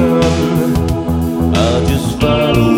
I just follow.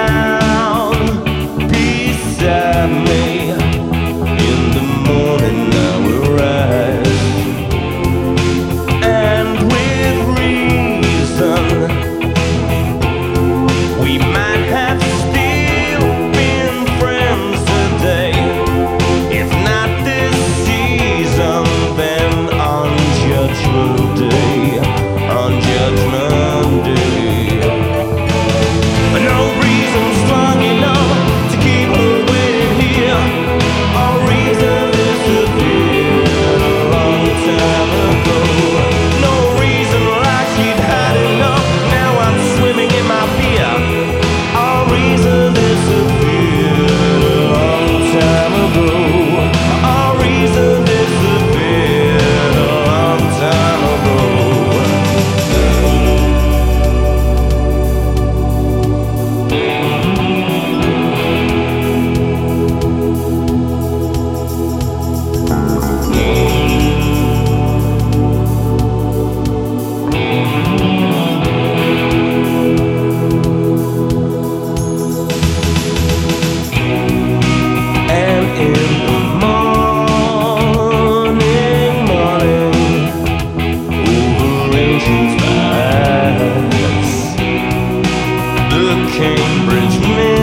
time ago Cambridge men.